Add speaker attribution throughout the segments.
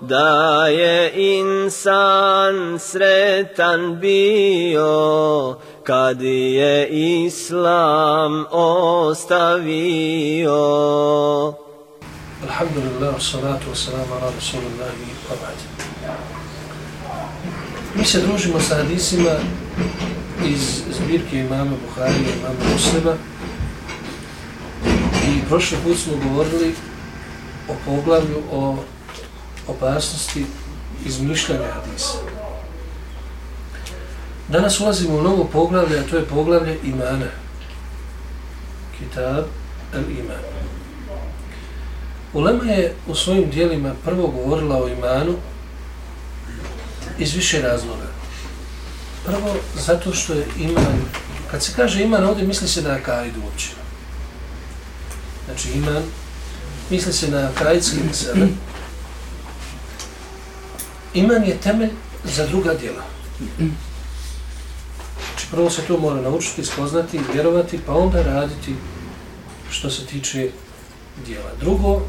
Speaker 1: da je insan sretan bio kad je islam ostavio
Speaker 2: Alhamdulillah, salatu wassalamu ala rasulillahi wa ba'd. Mi se družimo sa hadisima iz zbirke imama Buhari i imama Muslima i prošli put smo govorili o poglavlju o opasnosti izmišljanja hadisa. Danas ulazimo u novo poglavlje, a to je poglavlje imana. Kitab al-iman. Ulema je u svojim dijelima prvo govorila o imanu iz više razloga. Prvo, zato što je iman, kad se kaže iman, ovdje misli se na akajdu uopće. Znači iman, misli se na akajdski mesele. Iman je temelj za druga djela. Znači prvo se to mora naučiti, spoznati, vjerovati, pa onda raditi što se tiče djela. Drugo,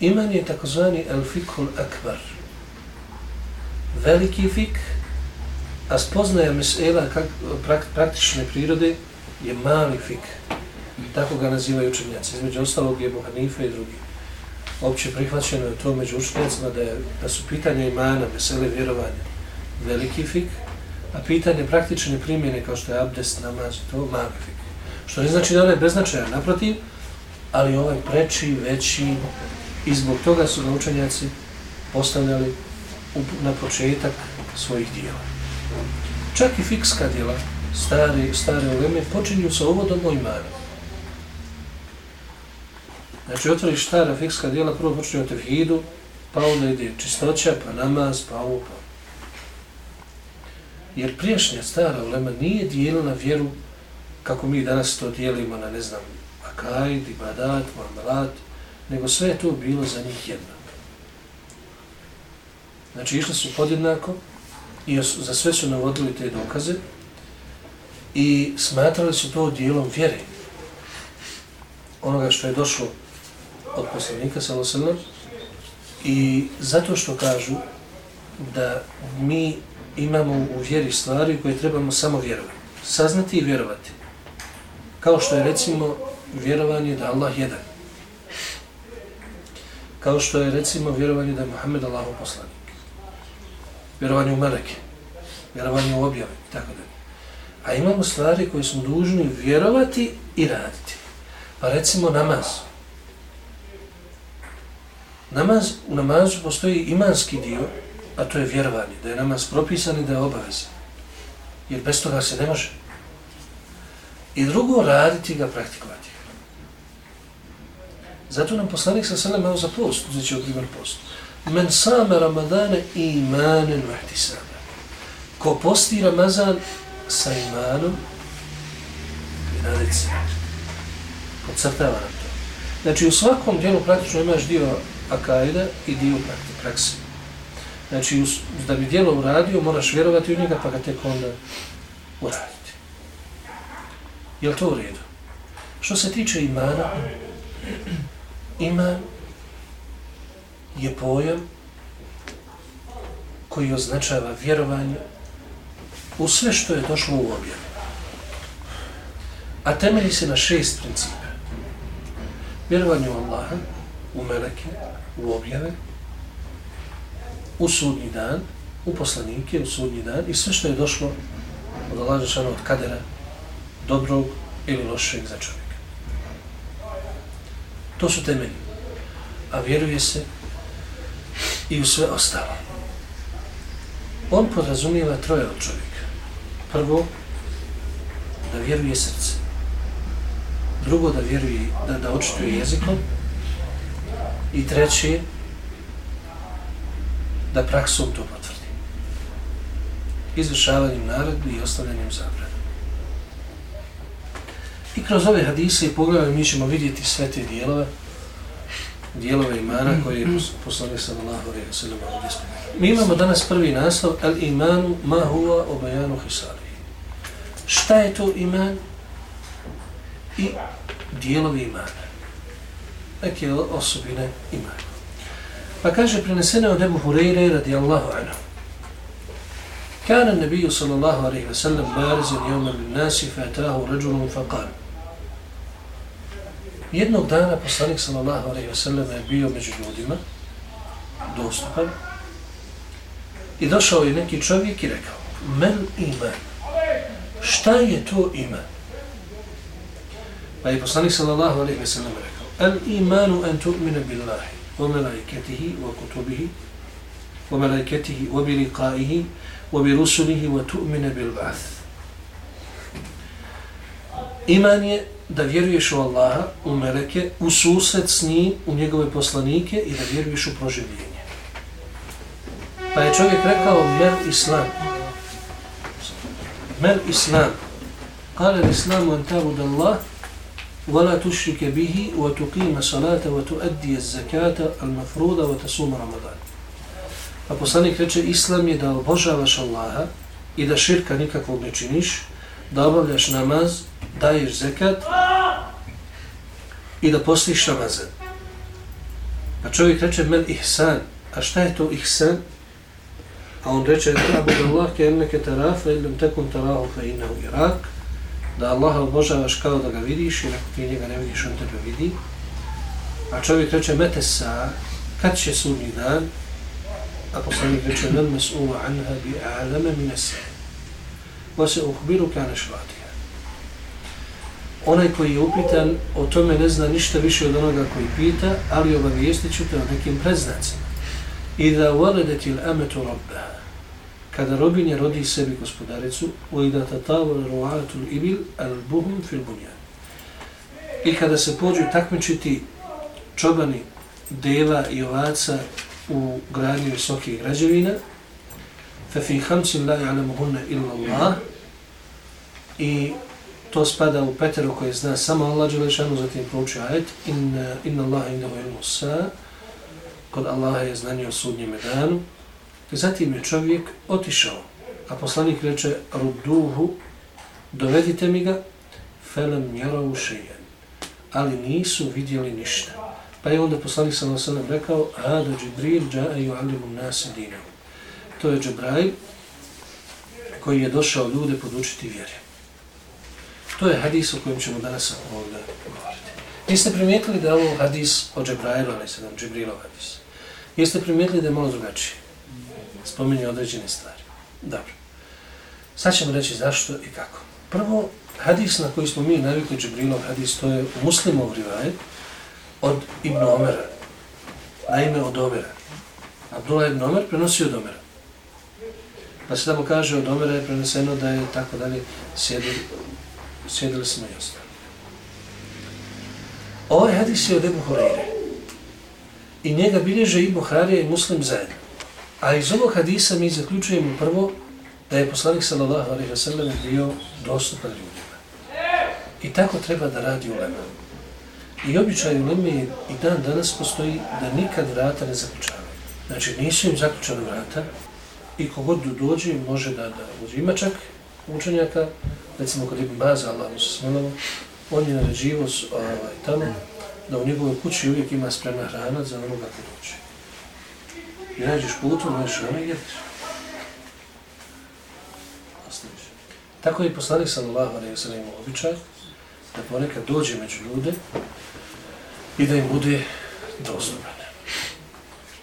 Speaker 2: iman je takozvani el-fikul akbar. Veliki fik, a spoznaja mesela kak, prak, praktične prirode je mali fik. Tako ga nazivaju učenjaci. Između ostalog je Buhanife i drugi. Opće prihvaćeno je to među učenjacima da, je, da su pitanje imana, mesele vjerovanja, veliki fik, a pitanje praktične primjene kao što je abdest, namaz, to mali fik. Što ne znači da ono je beznačajan, naprotiv, ali ovaj preči, veći, i zbog toga su naučenjaci postavljali na početak svojih dijela. Čak i fikska dijela, stare, stare uleme, počinju sa uvodom o imanu. Znači, otvoriš stara fikska dijela, prvo počne o tevhidu, pa onda ide čistoća, pa namaz, pa ovo, pa. Ono. Jer priješnja stara ulema nije dijelila vjeru kako mi danas to dijelimo na, ne znam, akajd, ibadat, muamalat, nego sve je to bilo za njih jednako. Znači, išli su podjednako i za sve su navodili te dokaze i smatrali su to dijelom vjere onoga što je došlo od poslanika sallallahu i zato što kažu da mi imamo u vjeri stvari koje trebamo samo vjerovati. Saznati i vjerovati. Kao što je recimo vjerovanje da Allah jedan. Kao što je recimo vjerovanje da je Muhammed Allahov poslanik. vjerovanje u meleke, vjerovanje u objave i tako da. A imamo stvari koje smo dužni vjerovati i raditi. Pa recimo namaz. Namaz, u namazu postoji imanski dio, a to je vjerovanje, da je namaz propisan i da je obavezan. Jer bez toga se ne može. I drugo, raditi ga, praktikovati ga. Zato nam poslanik sa sallam evo za post, uzet će primjer post. Men same Ramadane imanen vahti same. Ko posti Ramazan sa imanom, i raditi se. Podcrtava nam to. Znači, u svakom dijelu praktično imaš dio akajda i dio praksi. Znači, da bi dijelo uradio, moraš vjerovati u njega, pa ga tek onda uraditi. Je li to u redu? Što se tiče imana, iman je pojam koji označava vjerovanje u sve što je došlo u objavu. A temelji se na šest principa. Vjerovanje u Allaha, u meleke, u objave, u sudnji dan, u poslanike, u sudnji dan i sve što je došlo od Allaha od kadera, dobrog ili lošeg za čovjeka. To su temelji. A vjeruje se i u sve ostalo. On podrazumijeva troje od čovjeka. Prvo, da vjeruje srce. Drugo, da vjeruje, da, da očituje jezikom. I treći, da praksom to potvrdi. Izvršavanjem naredbi i ostavljanjem zabrana. I kroz ove hadise i poglede mi ćemo vidjeti sve te dijelove, dijelove imana koje je poslanik sallallahu alejhi ve sellem ovdje Mi imamo danas prvi naslov al imanu ma huwa obajanu hisali. Šta je to iman? I dijelovi imana. Neke osobine imana. Pa kaže prenesene od Ebu Hureyre radijallahu anhu. كان النبي صلى الله عليه وسلم بارزا يوما للناس فأتاه رجل فقال Jednog dana poslanik sallallahu alejhi ve sellem je bio među ljudima dostupan i došao je neki čovjek i rekao men iman šta je to iman pa je poslanik sallallahu alejhi ve sellem rekao al imanu an tu'mina billahi wa malaikatihi wa kutubihi wa malaikatihi wa bi liqa'ihi wa bi rusulihi wa tu'mina bil ba'th iman je da vjeruješ u Allaha, u meleke, u susret s njim, u njegove poslanike i da vjeruješ u proživljenje. Pa je čovjek rekao, mel islam. Mel islam. Kale l'islamu an tabud Allah, ولا تشرك به وتقيم صلاة وتؤدي الزكاة المفروضة وتصوم رمضان. A poslanik reče, Islam je da obožavaš Allaha i da širka nikakvog ne činiš, da obavljaš namaz, daješ zekat i da postiš Ramazan. Pa čovjek reče men ihsan. A šta je to ihsan? A on reče da bude Allah ke enneke taraf ili im tekum tarahu fe inahu irak da Allaha obožavaš kao da ga vidiš i ako ti njega ne vidiš on tebe vidi. A čovjek reče mete sa kad će sudnji dan a poslanik reče men mes'ula anha bi a'lame mine se. Va se uhbiru kane švati onaj koji je upitan o tome ne zna ništa više od onoga koji pita, ali obavijestit ću te o nekim preznacima. I da uvaledeti il ametu kada robinje rodi sebi gospodaricu, u i da tatavu ibil al buhum fil bunjan. I kada se pođu takmičiti čobani deva i ovaca u gradnju visokih građevina, fa fi hamsin la ja'lamuhunna illa Allah, i to spada u petero koji zna samo Allah Đelešanu, zatim prouči ajet inna, inna Allah inna hu ilmu sa kod Allaha je znanje o sudnjem danu zatim je čovjek otišao a poslanik reče Ruduhu, dovedite mi ga felem njaravu šejen ali nisu vidjeli ništa pa je onda poslanik sa nasadom rekao hada Džibril dža'a ju'alimu nasi dinahu. to je Džibrail koji je došao ljude podučiti vjeri To je hadis o kojem ćemo danas ovdje govoriti. Jeste primijetili da je ovo hadis o Džebrailu, ali se nam Džibrilo hadis? Jeste primijetili da je malo drugačije spominje određene stvari. Dobro. Sad ćemo reći zašto i kako. Prvo, hadis na koji smo mi navikli Džibrilov hadis, to je muslimov rivajet od Ibn Omera. Naime, od Omera. Abdullah ibn Omer prenosi od Omera. Pa se tamo kaže od Omera je preneseno da je tako dalje sjedili, sjedili smo i ostali. Ovaj hadis je od Ebu Horeire. I njega bilježe i Buharija i Muslim zajedno. A iz ovog hadisa mi zaključujemo prvo da je poslanik sallallahu alaihi wa sallam bio dostupan ljudima. I tako treba da radi ulema. I običaj u i dan danas postoji da nikad vrata ne zaključava. Znači nisu im zaključana vrata i kogod dođe može da, da uđe. Ima čak učenjaka, recimo kod Ibn Baza, Allah mu se smilalo, on je naređivo ovaj, tamo da u njegovoj kući uvijek ima spremna hrana za onoga ko dođe. I nađeš putu, nađeš ono i jedeš. Ostaviš. Tako je poslanik sallallahu alaihi sallam običaj da ponekad dođe među ljude i da im bude dostupan.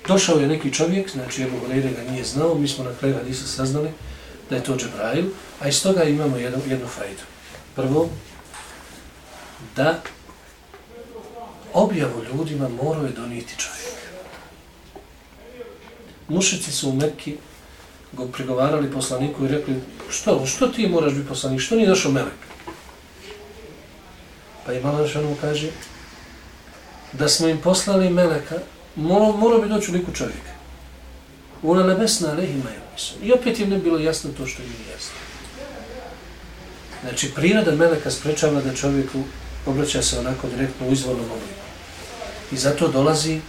Speaker 2: Došao je neki čovjek, znači Ebu Horeire ga nije znao, mi smo na kraju hadisa saznali da je to Džebrail, a iz toga imamo jednu, jednu fajdu. Prvo, da objavu ljudima morao je donijeti čovjek. Mušici su u Mekki go pregovarali poslaniku i rekli što, što ti moraš biti poslanik, što nije došao Melek? Pa i malo ono, mu kaže da smo im poslali Meleka, morao, morao bi doći u liku čovjeka. Ona nebesna lehima je I opet im ne bilo jasno to što im je jasno. Znači, priroda Meleka sprečava da čovjeku obraća se onako direktno u izvornom obliku. I zato dolazi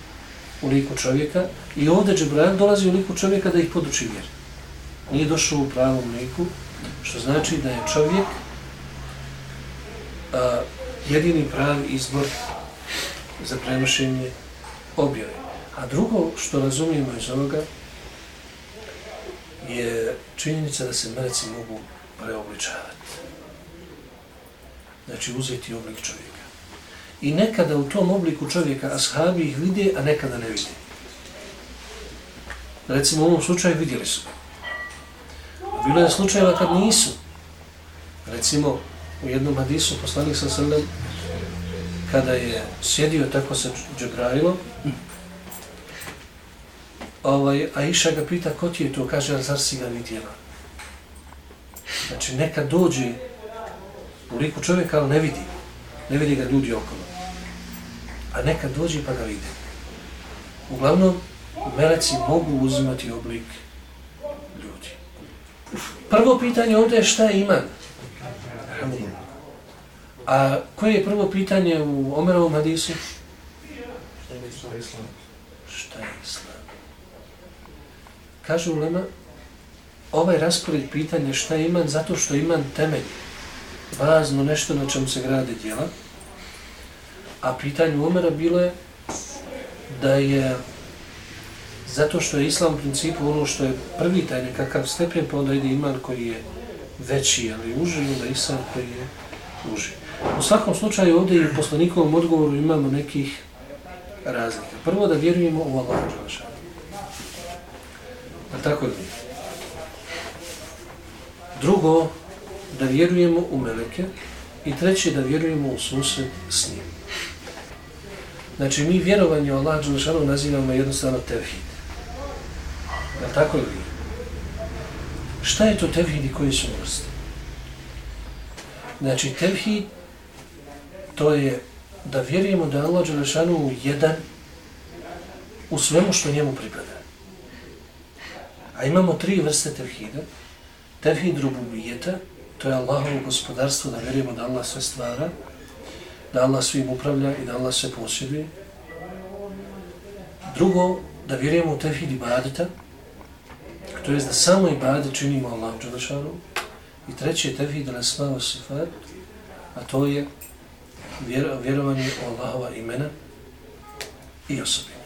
Speaker 2: u liku čovjeka i ovdje Džibrajl dolazi u liku čovjeka da ih poduči vjer. Nije došao u pravom liku, što znači da je čovjek a, jedini pravi izbor za prenošenje objave. A drugo što razumijemo iz ovoga je činjenica da se meleci mogu preobličavati. Znači uzeti oblik čovjeka. I nekada u tom obliku čovjeka ashabi ih vide, a nekada ne vide. Recimo u ovom slučaju vidjeli su. Bilo je slučajeva kad nisu. Recimo u jednom hadisu poslanik sa srnem kada je sjedio tako sa Džebrailom, ovaj, a Iša ga pita ko ti je to, kaže, a zar si ga vidjela? Znači, neka dođe u liku čovjeka, ali ne vidi. Ne vidi ga ljudi okolo. A neka dođe pa ga vidi. Uglavnom, meleci mogu uzimati oblik ljudi. Prvo pitanje ovdje je šta je iman? A koje je prvo pitanje u Omerovom hadisu? Šta je islam? Šta je islam? Kaže Ulema, ovaj raspored pitanja šta je iman, zato što iman temelj, bazno nešto na čemu se grade djela, a pitanje Umera bilo je da je zato što je islam u principu ono što je prvi taj nekakav stepen, pa onda ide iman koji je veći, ali uži, onda islam koji je uži. U svakom slučaju ovdje i u poslanikovom odgovoru imamo nekih razlika. Prvo da vjerujemo u Allah. A tako je. Drugo, da vjerujemo u meleke. I treće, da vjerujemo u susret s njim. Znači, mi vjerovanje u Allah Đelešanu nazivamo jednostavno tevhid. A tako ili Šta je to tevhid i koji su vrste? Znači, tevhid to je da vjerujemo da Allah Đelešanu jedan u svemu što njemu pripada. A imamo tri vrste tevhida. Tevhid rububijeta, to je Allahovo gospodarstvo, da vjerujemo da Allah sve stvara, da Allah svim upravlja i da Allah sve posjeduje. Drugo, da vjerujemo u tevhid ibadeta, to je da samo ibadet činimo Allah Đelešanu. I treći je tevhid al-asma sifat, a to je vjerovanje u Allahova imena i osobine.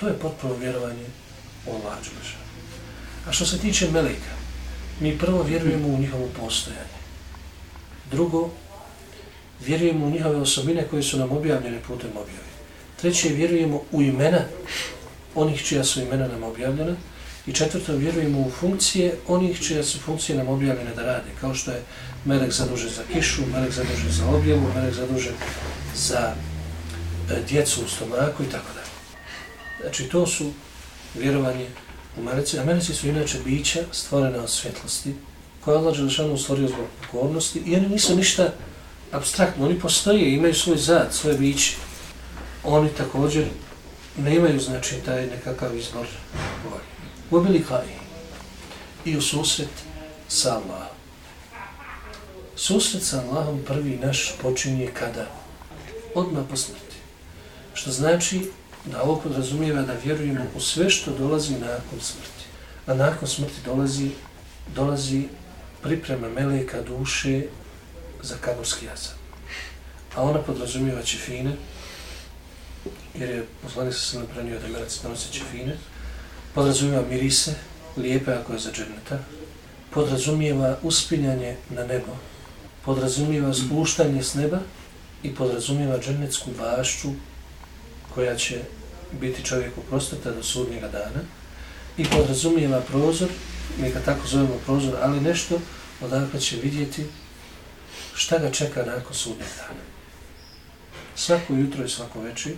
Speaker 2: To je potpuno vjerovanje u Allah A što se tiče meleka, mi prvo vjerujemo u njihovo postojanje. Drugo, vjerujemo u njihove osobine koje su nam objavljene putem objave. Treće, vjerujemo u imena onih čija su imena nam objavljena i četvrto vjerujemo u funkcije onih čija su funkcije nam objavljene da rade, kao što je melek zadužen za kišu, melek zadužen za objavu, melek zadužen za e, djecu u stomaku i tako dalje. Znači to su vjerovanje u Meleci. A Meleci su inače bića stvorena od svjetlosti, koja Allah Đelešanu stvorio zbog pokornosti i oni nisu ništa abstraktno, oni postoje, imaju svoj zad, svoje biće. Oni također ne imaju znači taj nekakav izbor volje. Ubili kaj i u susret sa Allahom. Susret sa Allahom prvi naš počinje kada? Odmah po smrti. Što znači da ovo podrazumijeva da vjerujemo u sve što dolazi nakon smrti. A nakon smrti dolazi, dolazi priprema meleka duše za kaburski jazan. A ona podrazumijeva čefine, jer je poslanik sa sile prenio da melac donosi čefine, podrazumijeva mirise, lijepe ako je za džerneta, podrazumijeva uspinjanje na nebo, podrazumijeva spuštanje s neba i podrazumijeva džernetsku bašću koja će biti čovjeku prostata do sudnjega dana i podrazumijeva prozor, mi ga tako zovemo prozor, ali nešto odakle će vidjeti šta ga čeka nakon sudnjeg dana. Svako jutro i svako večer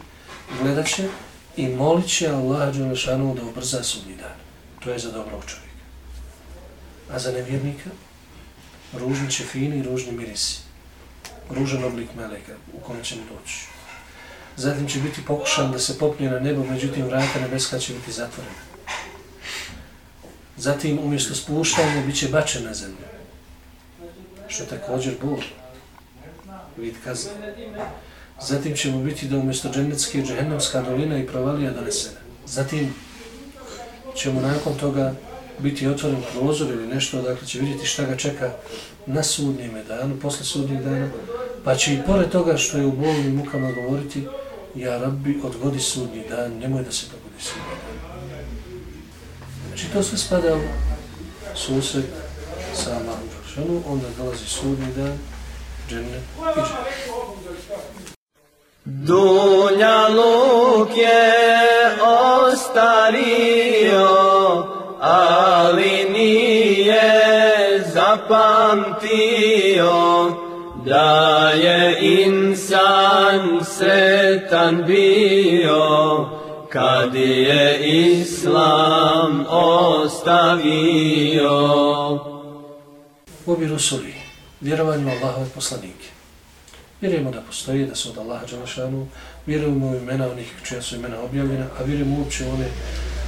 Speaker 2: gledat će i molit će Allah Đelešanu da ubrza sudnji dan. To je za dobrog čovjeka. A za nevjernika ružni će fini i ružni mirisi. Ružan oblik meleka u kojem će mu doći zatim će biti pokušan da se popne na nebo, međutim vrata nebeska će biti zatvorena. Zatim umjesto spuštanja bit će bačen na zemlju, što je također bol, vid kazne. Zatim će mu biti da umjesto dženecke džehennemska dolina i provalija donesena. Zatim će mu nakon toga biti otvoren prozor ili nešto, dakle će vidjeti šta ga čeka na sudnjime danu, posle sudnjih dana, pa će i pored toga što je u bolnim mukama govoriti, ja rabbi, odgodi sudnji dan, nemoj da se dogodi sudnji dan. Znači to sve spada u susret sa Allahom Žešanu, onda dolazi sudnji dan, džene i džene.
Speaker 1: Dunja luk je ostario, ali nije zapamtio, da je insan sretan bio kad je islam ostavio.
Speaker 2: Obi Rusuli, vjerovanju Allahove poslanike. Vjerujemo da postoji, da su od Allaha Đalašanu, vjerujemo u imena onih čija su imena objavljena, a vjerujemo uopće one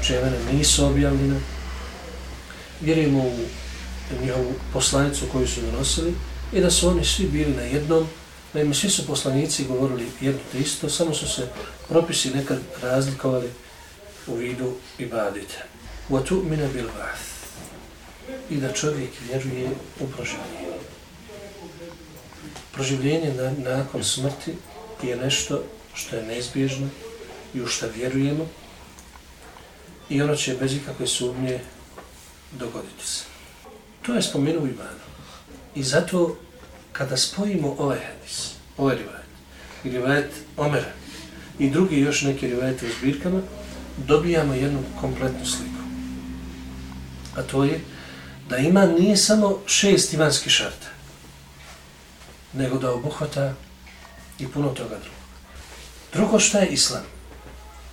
Speaker 2: čija imena nisu objavljena. Vjerujemo u njihovu poslanicu koju su donosili, i da su oni svi bili na jednom, da im svi su poslanici govorili jedno te isto, samo su se propisi nekad razlikovali u vidu ibadite. وَتُؤْ مِنَ بِالْبَعْثِ I da čovjek vjeruje u proživljenje. Proživljenje na, nakon smrti je nešto što je neizbježno i u što vjerujemo i ono će bez ikakve sumnje dogoditi se. To je spomenuo imanu. I zato kada spojimo ovaj hadis, ovaj rivajet, i rivajet Omera, i drugi još neki rivajete u zbirkama, dobijamo jednu kompletnu sliku. A to je da ima nije samo šest imanskih šarta, nego da obuhvata i puno toga drugog. Drugo šta je islam?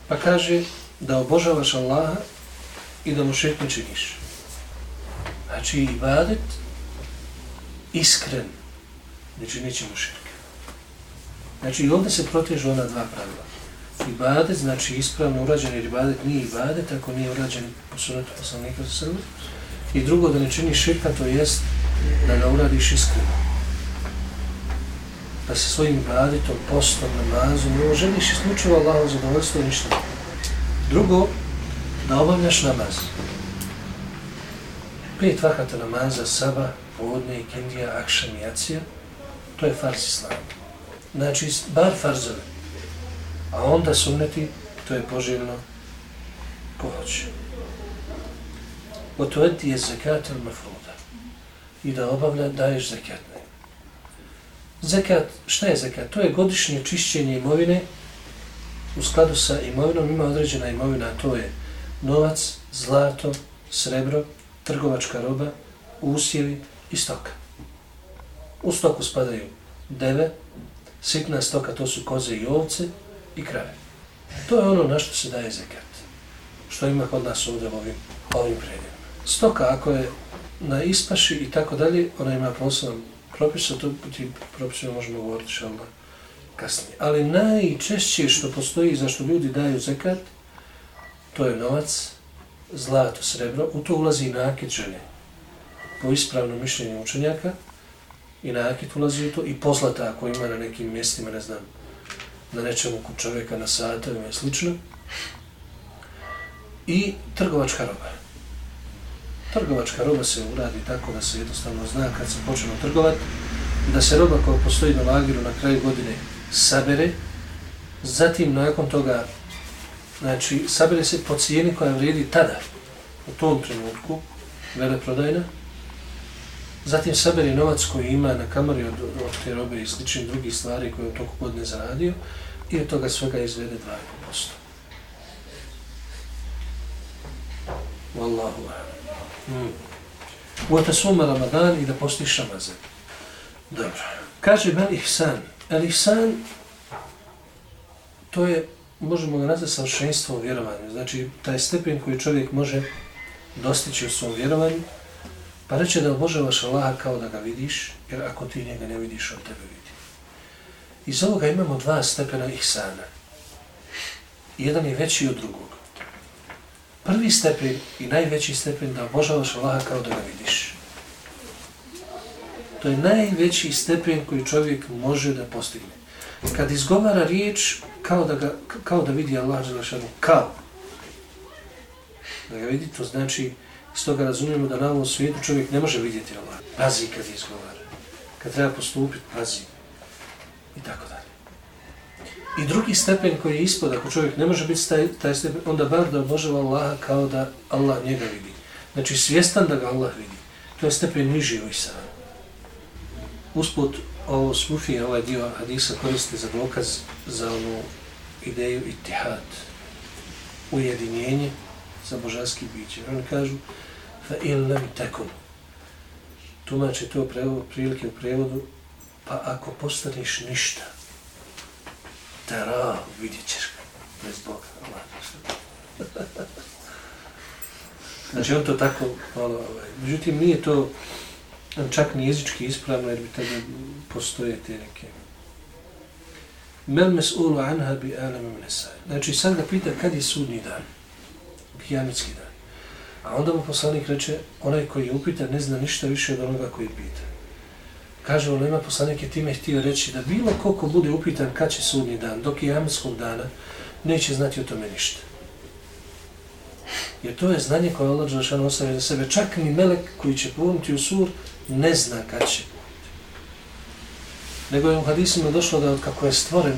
Speaker 2: Pa kaže da obožavaš Allaha i da mu šetno činiš. Znači ibadet iskren, ne nećemo ćemo širke. Znači, ovdje se protežu ona dva pravila. Ibadet, znači ispravno urađen, jer ibadet nije ibadet, ako nije urađen po sunetu poslanika za srbu. I drugo, da ne čini širka, to jest da ga uradiš iskreno. Da se svojim ibadetom, postom, namazom, ne želiš isključivo Allahom zadovoljstvo i ništa. Drugo, da obavljaš namaz. Pet vakata namaza, sabah, podne, ikindija, akšan jacija, to je farz islam. Znači, bar farzove. A onda sunneti, to je poželjno ko hoće. Otueti je zekat ili mafruda. I da obavlja, daješ zekat. Zekat, šta je zekat? To je godišnje čišćenje imovine u skladu sa imovinom ima određena imovina, to je novac, zlato, srebro, trgovačka roba, usjevi i stoka. U stoku spadaju deve, sitna stoka, to su koze i ovce i krave. To je ono na što se daje zekat. Što ima kod nas ovdje ovim, ovim predjelima. Stoka, ako je na ispaši i tako dalje, ona ima poseban propis, a to ti propisima možemo govoriti što kasnije. Ali najčešće što postoji za što ljudi daju zekat, to je novac, zlato, srebro, u to ulazi i nakit žene. Po ispravnom mišljenju učenjaka, i nakit ulazi u to, i pozlata ako ima na nekim mjestima, ne znam, na nečemu kod čovjeka, na satovima i slično, i trgovačka roba. Trgovačka roba se uradi tako da se jednostavno zna kad se počne trgovati, da se roba koja postoji na lagiru na kraju godine sabere, zatim nakon toga, znači, sabere se po cijeni koja vredi tada, u tom trenutku, veleprodajna, zatim saberi novac koji ima na kamari od, od te robe i sličnih drugih stvari koje u toku godine zaradio i od toga svega izvede 2,5%. Wallahu Hmm. Uvata suma Ramadan i da postiš Ramazan. Dobro. Kaže Ben Ihsan. El Ihsan, to je, možemo ga nazvati savršenstvo u vjerovanju. Znači, taj stepen koji čovjek može dostići u svom vjerovanju, pa reće da obožavaš Allaha kao da ga vidiš, jer ako ti njega ne vidiš, on tebe vidi. Iz ovoga imamo dva stepena Ihsana. Jedan je veći od drugog. Prvi stepen i najveći stepen da obožavaš Allaha kao da ga vidiš. To je najveći stepen koji čovjek može da postigne. Kad izgovara riječ, kao da, ga, kao da vidi Allah Đelešanu, kao. Da ga vidi, to znači, Stoga razumijemo da na ovom svijetu čovjek ne može vidjeti Allah. Pazi kad izgovara. Kad treba postupiti, pazi. I tako dalje. I drugi stepen koji je ispod, ako čovjek ne može biti taj, taj stepen, onda bar da obožava Allaha kao da Allah njega vidi. Znači svjestan da ga Allah vidi. To je stepen niži u Isanu usput ovo Sufije, ovaj dio hadisa koriste za dokaz za onu ideju itihad, ujedinjenje za božanski biće. Oni kažu, fa il nam tekun. Tumače to prevod, prilike u prevodu, pa ako postaneš ništa, tera, vidjet ćeš ga, bez Boga. znači on to tako, malo, ovaj, međutim nije to čak ni jezički ispravno, jer bi tada postoje te neke. Mel mes ulu anha bi alama mnesaj. Znači, sad ga pita kad je sudni dan, Kijametski dan. A onda mu poslanik reče, onaj koji je upitan ne zna ništa više od onoga koji pita. Kaže, ono ima poslanik je time htio reći da bilo koliko bude upitan kad će sudni dan, dok je jamitskog dana, neće znati o tome ništa. Jer to je znanje koje Allah Đelešanu ostavio za sebe. Čak ni melek koji će povunuti u sur, ne zna kad će. Nego je u hadisima došlo da od kako je stvoren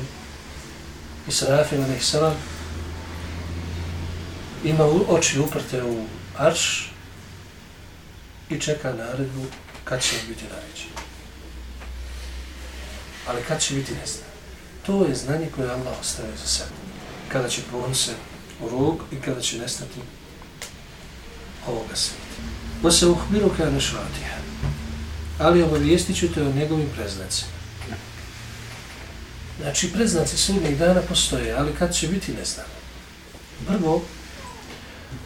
Speaker 2: Israfil i salam ima oči uprte u arš i čeka naredbu kad će biti najveći. Ali kad će biti ne zna. To je znanje koje Allah ostaje za sebe. Kada će pohon se u rog i kada će nestati ovoga svijeta. Bo se uhbiru kada ne švatija ali obavijestit ću te o njegovim preznacima. Znači, preznaci sudnjeg dana postoje, ali kad će biti, ne znam. Prvo,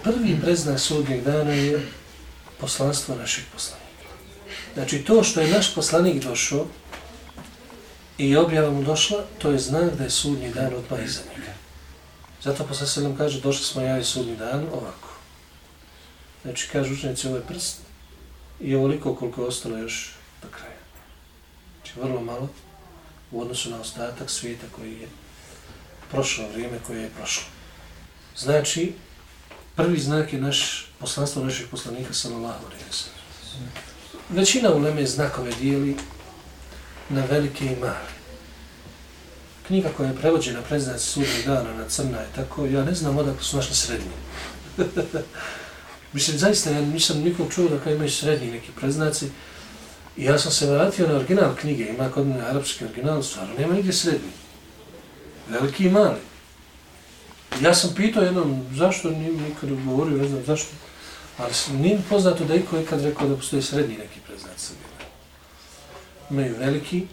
Speaker 2: prvi preznak sudnjeg dana je poslanstvo naših poslanika. Znači, to što je naš poslanik došao i objava mu došla, to je znak da je sudnji dan odmah iza njega. Zato posle se nam kaže, došli smo ja i sudnji dan ovako. Znači, kaže učenici, ovo je prst, i ovoliko koliko je ostalo još do kraja. Znači vrlo malo u odnosu na ostatak svijeta koji je prošlo vrijeme koje je prošlo. Znači, prvi znak je naš poslanstvo naših poslanika sallallahu alejhi ve sellem. Većina uleme znakove dijeli na velike i male. Knjiga koja je prevođena preznac sudnjeg dana na crna je tako, ja ne znam odakle su našli srednje. Mislim, zaista, ja nisam nikom čuo da kao imaju srednji neki preznaci. I ja sam se vratio na original knjige, ima kod mene arapski original, stvarno nema nigdje srednji. Veliki i mali. Ja sam pitao jednom, zašto nije nikad govorio, ne znam zašto, ali nije poznato da iko je kad rekao da postoje srednji neki predznak Srbina. Imaju veliki,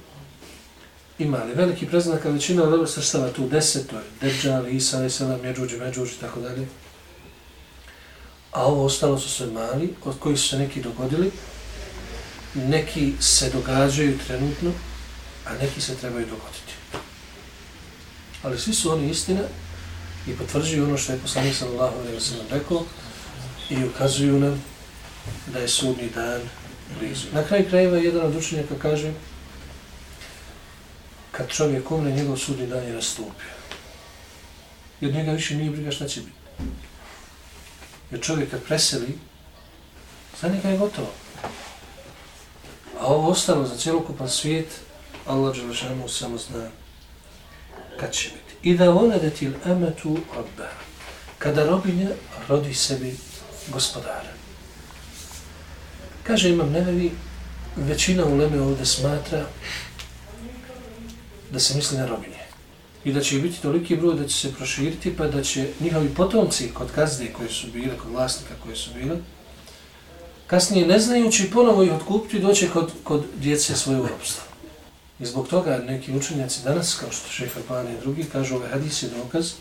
Speaker 2: ima li veliki predznak, a većina od ove srstava tu deset, to je Dejjal, Isa, Vesela, Međuđi, Međuđi, tako dalje. A ovo ostalo su sve mali, od kojih su se neki dogodili. Neki se događaju trenutno, a neki se trebaju dogoditi. Ali svi su oni istina i potvrđuju ono što je poslanik sallallahu alejhi ve sellem rekao i ukazuju nam da je sudnji dan blizu. Na kraju krajeva jedan od učenjaka kaže kad čovjek umre, njegov sudnji dan je nastupio. I od njega više nije briga šta će biti. Jer čovjek kad preseli, za njega je gotovo. A ovo ostalo za cijelokupan svijet, Allah Đelešanu samo zna kad će biti. I da ona da rabba. Kada robinja rodi sebi gospodara. Kaže imam nevevi, većina uleme ovdje smatra da se misli na robinje. I da će biti toliki broj da će se proširiti, pa da će njihovi potomci kod gazde koji su bile, kod vlasnika koji su bile, kasnije ne znajući ponovo ih otkupiti, doće kod, kod djece svoje uropstva. I zbog toga neki učenjaci danas, kao što šeha Pani i drugi, kažu ovaj hadis je dokaz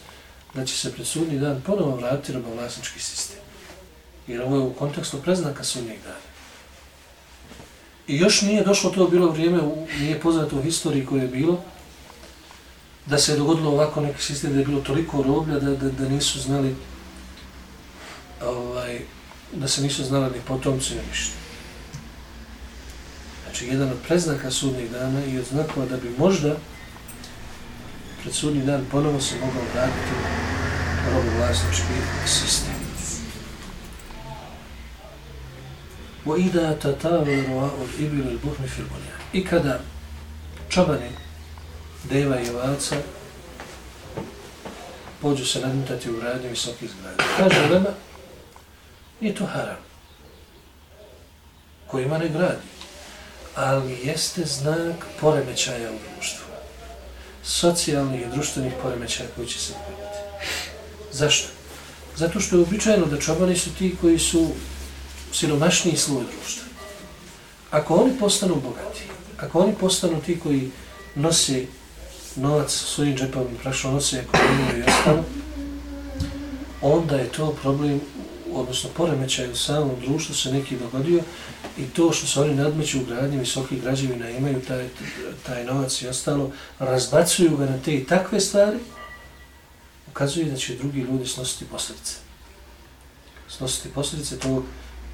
Speaker 2: da će se pred sudnji dan ponovo vratiti robovlasnički sistem. Jer ovo je u kontekstu preznaka sudnjeg dana. I još nije došlo to bilo vrijeme, nije poznato u historiji koje je bilo, da se je dogodilo ovako neki sistem, da je bilo toliko roblja da, da, da nisu znali, ovaj, da se nisu znali ni potomci ni ništa Znači, jedan od preznaka sudnjeg dana i od znakova da bi možda pred sudnji dan ponovo se mogao vratiti robovlasnički sistem. وَإِذَا تَتَارُ رُوَاءُ الْإِبِلِ الْبُحْنِ فِي الْبُنْيَا I kada čobani deva i ovaca pođu se nadmutati u gradnju visokih zgrada. Kaže Lema, nije to haram koji ima ne gradi, ali jeste znak poremećaja u društvu. Socijalnih i društvenih poremećaja koji će se pojaviti. Zašto? Zato što je običajno da čobani su ti koji su siromašniji sloj društva. Ako oni postanu bogati, ako oni postanu ti koji nose novac svojim džepom i prašno nose ekonomiju i ostalo, onda je to problem, odnosno poremećaj u samom društvu se neki dogodio i to što se oni nadmeću u gradnje visokih građevina imaju taj, taj novac i ostalo, razbacuju ga na te i takve stvari, ukazuje da će drugi ljudi snositi posljedice. Snositi posljedice tog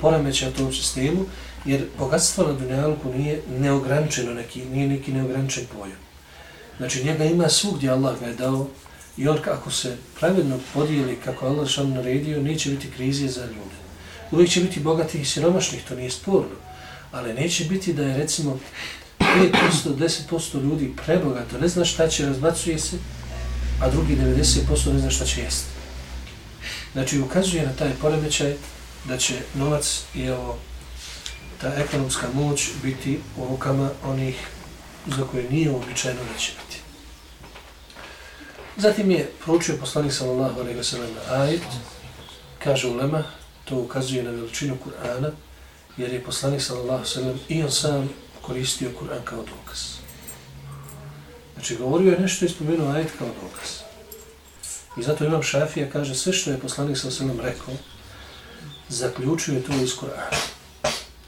Speaker 2: poremeća tom sistemu, jer bogatstvo na dunjalku nije neograničeno neki, nije neki neograničen pojam. Znači njega ima svugdje Allah ga je dao i on ako se pravilno podijeli kako Allah što naredio, neće biti krizije za ljude. Uvijek će biti bogatih i siromašnih, to nije sporno, ali neće biti da je recimo 5%, 10% ljudi prebogato, ne zna šta će, razbacuje se, a drugi 90% ne zna šta će jesti. Znači ukazuje na taj poremećaj da će novac i ovo, ta ekonomska moć biti u rukama onih za koje nije uobičajeno da će biti. Zatim je proučio poslanik sallallahu alejhi ve sellem ajet kaže ulema to ukazuje na veličinu Kur'ana jer je poslanik sallallahu alejhi ve i on sam koristio Kur'an kao dokaz. Znači govorio je nešto i spomenuo ajet kao dokaz. I zato imam Šafija kaže sve što je poslanik sallallahu alejhi ve sellem rekao zaključuje to iz Kur'ana.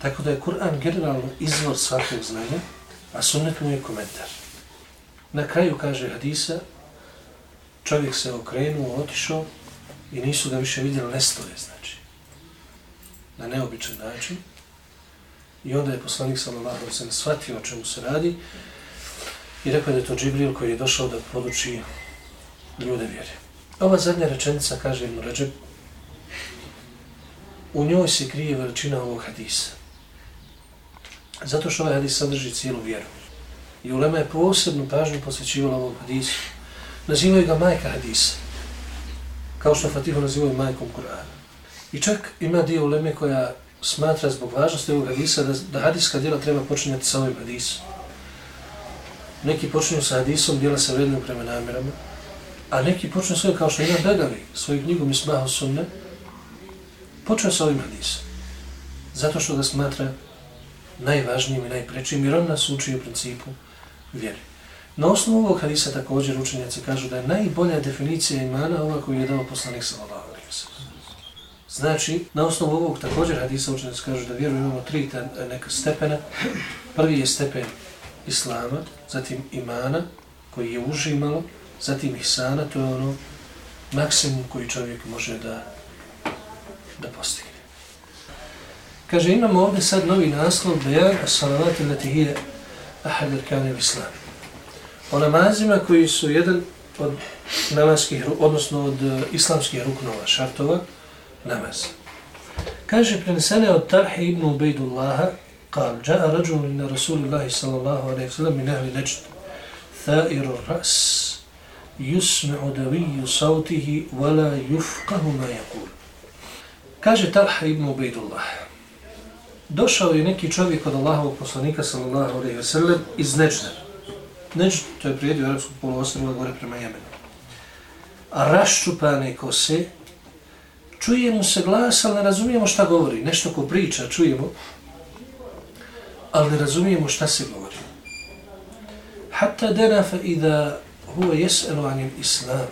Speaker 2: Tako da je Kur'an generalno izvor svakog znanja, a sunnet mu je komentar. Na kraju kaže hadisa, čovjek se okrenuo, otišao i nisu ga više vidjeli nestoje, znači. Na neobičan način. I onda je poslanik sallallahu se shvatio o čemu se radi i rekao da je to Džibril koji je došao da poduči ljude vjere. Ova zadnja rečenica kaže Ibn Ređeb, u njoj se krije veličina ovog hadisa. Zato što ovaj hadis sadrži cijelu vjeru. I Ulema je posebnu pažnju posvećivala ovom hadisu. Nazivaju ga majka hadisa. Kao što Fatihu nazivaju majkom Kur'ana. I čak ima dio Uleme koja smatra zbog važnosti ovog hadisa da, da hadiska djela treba počinjati sa ovim hadisom. Neki počinju sa hadisom, djela se vrednuju prema namjerama, A neki počinju svoje, kao što ima Begavi, svoju knjigu Mismahu Sunne, počne sa ovim hadisom. Zato što ga smatra najvažnijim i najprečijim, jer on nas uči u principu vjeri. Na osnovu ovog hadisa također učenjaci kažu da je najbolja definicija imana ova koju je dao poslanik sallallahu alaihi wa Znači, na osnovu ovog također hadisa učenjaci kažu da vjeru imamo tri e, neka stepena. Prvi je stepen islama, zatim imana koji je užimalo, zatim ihsana, to je ono maksimum koji čovjek može da, da postigne. Kaže, imamo ovdje sad novi naslov, Bejan as-salavati latihije ahad arkane u islamu o namazima koji su jedan od namaskih, odnosno od e, islamskih ruknova, šartova, namaz. Kaže, prenesene od Tarhi ibn Ubejdullaha, قال جاء رجل من رسول الله صلى الله عليه وسلم من أهل نجد ثائر الرأس يسمع دوي صوته ولا يفقه ما يقول kaže Talha ibn Ubejdullah došao je neki čovjek od Allahovog poslanika sallallahu alejhi ve sellem iz Nežda Neđ, to je prijedio Arabskog poluostrova gore prema Jemenu. A raščupane kose, čujemo se glas, ali ne razumijemo šta govori. Nešto ko priča, čujemo, ali ne razumijemo šta se govori. Hatta denafa i da huve jeselu anim islam.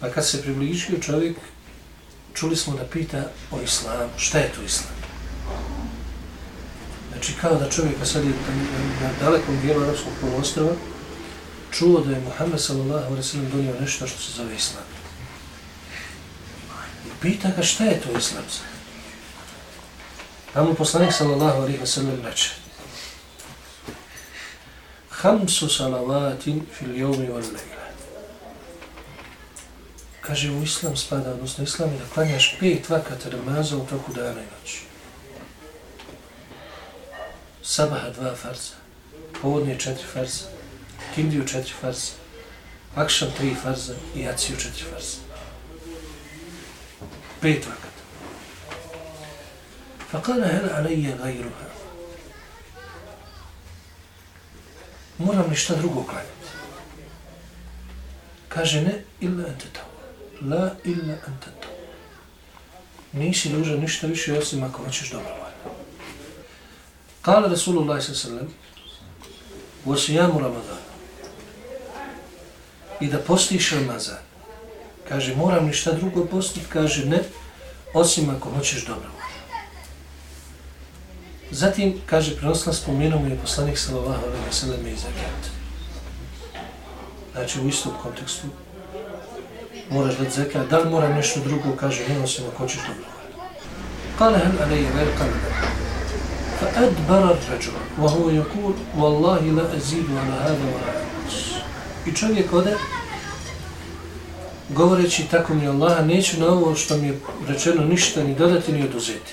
Speaker 2: Pa kad se približio čovjek, čuli smo da pita o islamu. Šta je to islam? Znači kao da čovjek sad je na dalekom dijelu arapskog polostrova čuo da je Muhammed sallallahu alaihi sallam donio nešto što se zove Islam. Pita ga šta je to Islam? Pa mu poslanik sallallahu alaihi sallam reče Hamsu salavatin fil jomi wal lejla. Kaže u Islam spada, odnosno Islam je da klanjaš pet vakata namaza u toku dana i noći sabaha dva farza, povodnije četiri farza, kindiju četiri farza, akšam tri farza i aciju četiri farza. Pet vakat. Fa kala hel alejje gajruha. Moram li šta drugo klanjati? Kaže ne, illa ente tau. La illa ente tau. Nisi dužan ništa više osim ako hoćeš dobro Kale Rasulullah s.a.v. Vosijamu osijamu I da postiš Ramazan. Kaže, moram ništa drugo postiti? Kaže, ne, osim ako hoćeš dobro. Zatim, kaže, prenosila spomenuo je poslanik sallallahu alaihi wa sallam i zakat. Znači, u istom kontekstu moraš dati zakat. Da li moram nešto drugo? Kaže, ne, osim ako hoćeš dobro. Kale hel alaihi wa sallam. فأدبر الرجل وهو يقول والله لا أزيد على هذا ولا أنقص I čovjek ode govoreći tako mi Allaha, neću na ovo što mi je rečeno ništa ni dodati ni oduzeti.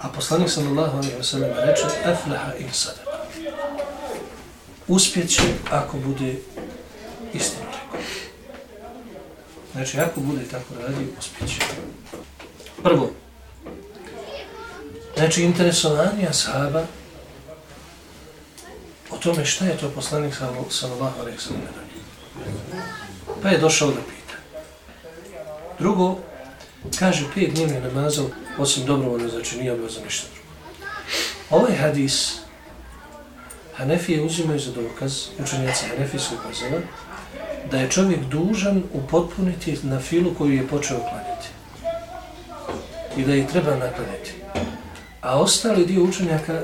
Speaker 2: A poslanik sallallahu alaihi wa sallam reče aflaha in sadaka. Uspjeće ako bude istinu rekao. Znači ako bude tako radio, uspjeće. Prvo, Znači, interesovanje ashaba o tome šta je to poslanik sallallahu alaihi sallam Pa je došao da pita. Drugo, kaže, pet dnevni namaza osim dobrovoljno, znači nije obvezan ništa drugo. Ovaj hadis, Hanefije uzimaju za dokaz, učenjaci Hanefijskog kazala, da je čovjek dužan upotpuniti na filu koju je počeo klanjati. I da je treba naklanjati. A ostali dio učenjaka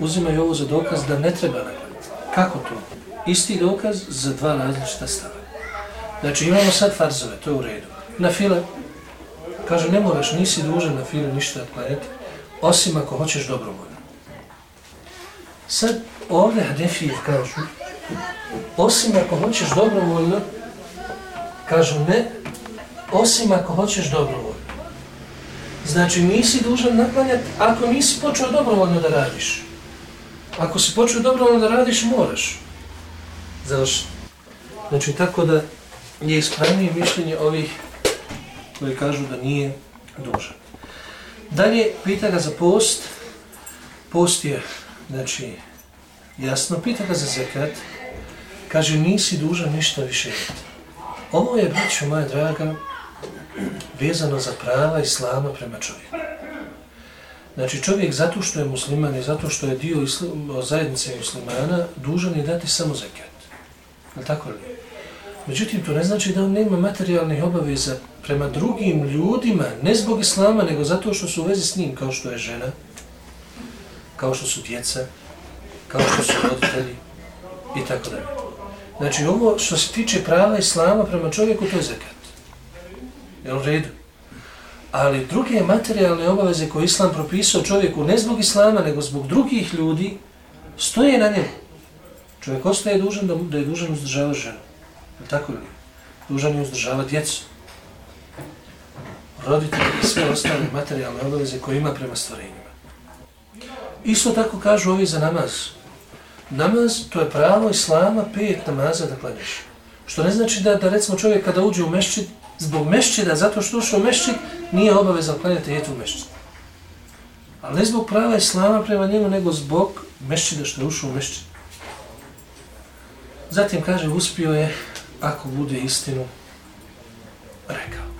Speaker 2: uzimaju ovo za dokaz da ne treba naklanjati. Kako to? Isti dokaz za dva različita stava. Znači imamo sad farzove, to je u redu. Na file, kaže ne moraš, nisi dužan na file ništa klanjati, osim ako hoćeš dobrovoljno. Sad ovdje Hadefije kažu, osim ako hoćeš dobrovoljno, kažu ne, osim ako hoćeš dobrovoljno. Znači nisi dužan naklanjati ako nisi počeo dobrovoljno da radiš. Ako si počeo dobrovoljno da radiš, moraš. Završi. Znači tako da je ispravnije mišljenje ovih koji kažu da nije dužan. Dalje, pita ga za post. Post je, znači, jasno, pita ga za zekat. kaže, nisi dužan ništa više. Ovo je, braću moja draga, vezano za prava islama prema čovjeku. Znači čovjek zato što je musliman i zato što je dio islam, zajednice muslimana, dužan je dati samo zekat. Je tako li? Međutim, to ne znači da on nema materijalnih obaveza prema drugim ljudima, ne zbog islama, nego zato što su u vezi s njim, kao što je žena, kao što su djeca, kao što su roditelji i tako dalje. Znači, ovo što se tiče prava islama prema čovjeku, to je zekat. Je u redu? Ali druge materijalne obaveze koje islam propisao čovjeku, ne zbog islama, nego zbog drugih ljudi, stoje na njemu. Čovjek ostaje dužan da, da je dužan uzdržava ženu. Tako li? Dužan je uzdržavati djecu. Roditelji i sve ostale materijalne obaveze koje ima prema stvorenjima. Isto tako kažu ovi za namaz. Namaz, to je pravo islama, pet namaza da klanjaš. Što ne znači da, da recimo čovjek kada uđe u mešćid, zbog mešćida, zato što ušao u mešćid, nije obaveza klanjati jetu u mešćid. Ali ne zbog prava islama prema njemu, nego zbog mešćida što je ušao u mešćid. Zatim kaže, uspio je, ako bude istinu, rekao.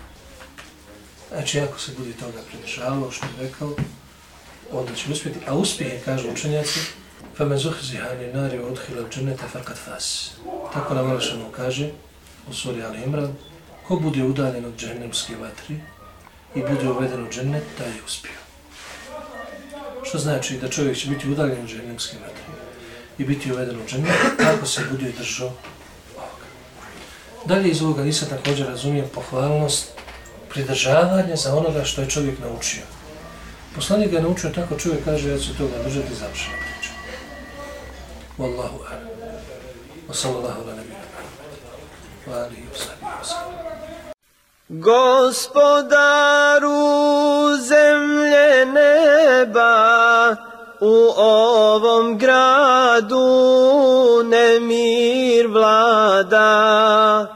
Speaker 2: Znači, ako se bude toga pridržavao što je rekao, onda će uspjeti. A uspije je, kažu učenjaci, فَمَنْ زُحْزِهَ عَنِ نَارِ وَاُدْخِلَ الْجَنَّةَ فَقَدْ فَاسِ Tako nam Alšanu kaže, u suri Ali Imran, ko bude udaljen od džahnemske vatri i bude uveden u džennet, da je uspio. Što znači da čovjek će biti udaljen od džahnemske vatri i biti uveden u džennet, ako se bude držao ovoga. Dalje iz ovoga lisa također razumijem pohvalnost pridržavanja za onoga što je čovjek naučio. Poslanik ga naučio tako čovjek kaže ja ću toga držati završeno priča. Wallahu ala. Wa sallallahu ala nabina. Wa alihi wa sahbihi wa sallam.
Speaker 1: Gospodaru zemlje neba, u ovom gradu nemir vlada.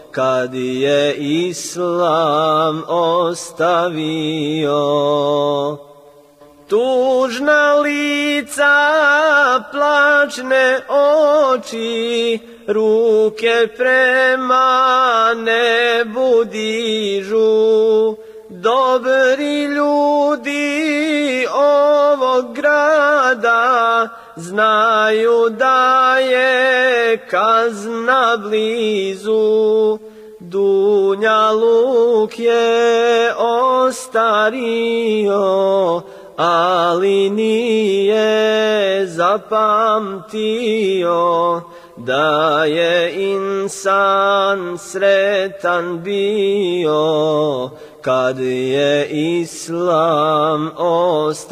Speaker 1: kad je islam ostavio. Tužna lica, plačne oči, ruke prema nebu dižu. Dobri ljudi ovog grada znaju da je kazna blizu. Dunja luk je ostario, ali nije zapamtio da je insan sretan bio kad je islam ostavio.